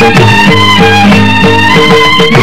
Thank you.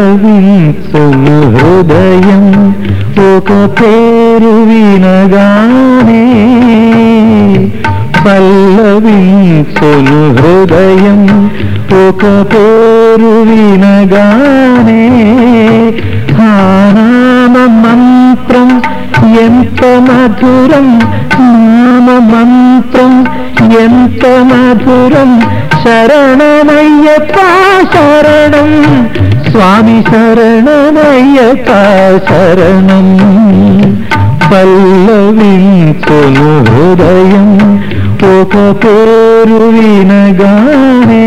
పల్లవించును హృదయం ఒక పేరు వినగానే పల్లవించును హృదయం ఒక పేరు వినగానే నామ మంత్రం ఎంత మధురం నామ మంత్రం ఎంత మధురం శరణమయ్యప్ప శరణం స్వామి శరణమయ్యప్ప శరణం పల్లవించును హృదయం ఒక పేరు వినగానే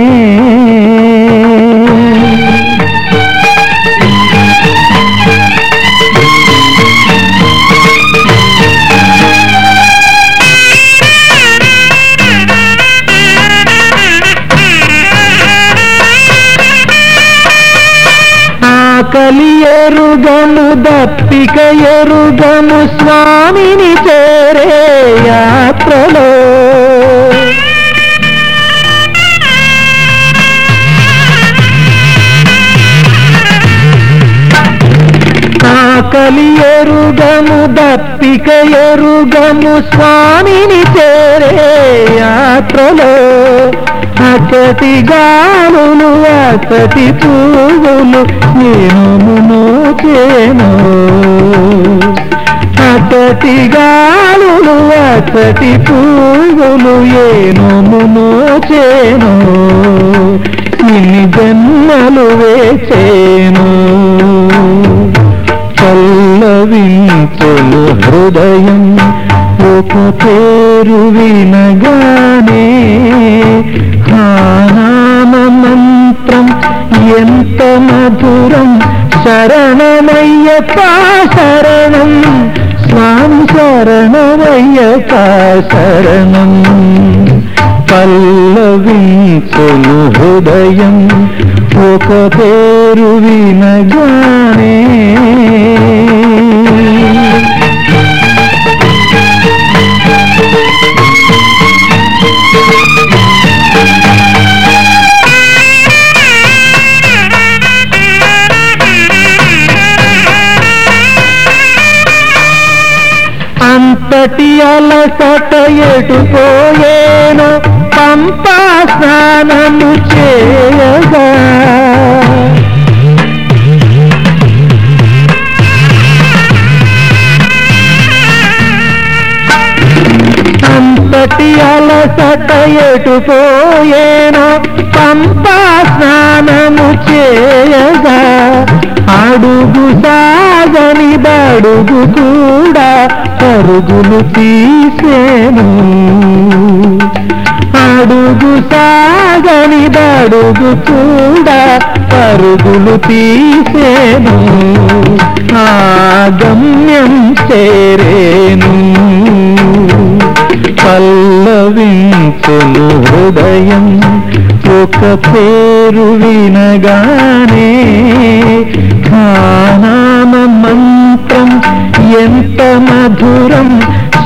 ఆకలి ఎరుగను దప్పిక ఎరుగను స్వామిని చేరే యాత్రలో. ఆకలి ఎరుగ ఎరుగము దప్పిక ఎరుగము స్వామిని చేరే యాత్రలో. అసతి గాలులు అసతి పువ్వులు ఏనుమును చేను అసతి గాలులు అసతి పువ్వులు ఏనుమును చేను ఇన్ని జన్మలు వేచేను. పల్లవించులు హృదయం ఒక పేరు వినగానే నామ మంత్రం ఎంత మధురం శరణమయ్యప్ప శరణం స్వామి శరణమయ్యప్ప శరణం పల్లవించులు హృదయం ఒక పేరు వినగానే అంతటి అలసట ఎటుపోయేను పంపా స్నానము చేయగా. అంతటి అలసట ఎటుపోయేను పంపా స్నానము చేయగా. అడుగు సాగని బడుగు అరుగులు తీసేను. అడుగు సాగని బడుగు కూడా పరుగులు తీసేను. ఆ గమ్యం చేరేను. పల్లవించును హృదయం ఒక పేరు వినగానే మధురం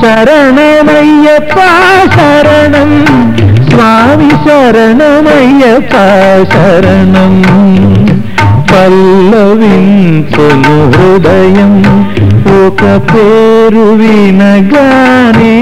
శరణమయ్యప్ప శరణం స్వామి శరణమయ్యప్ప శరణం పల్లవించును హృదయం ఒక పేరు వినగానే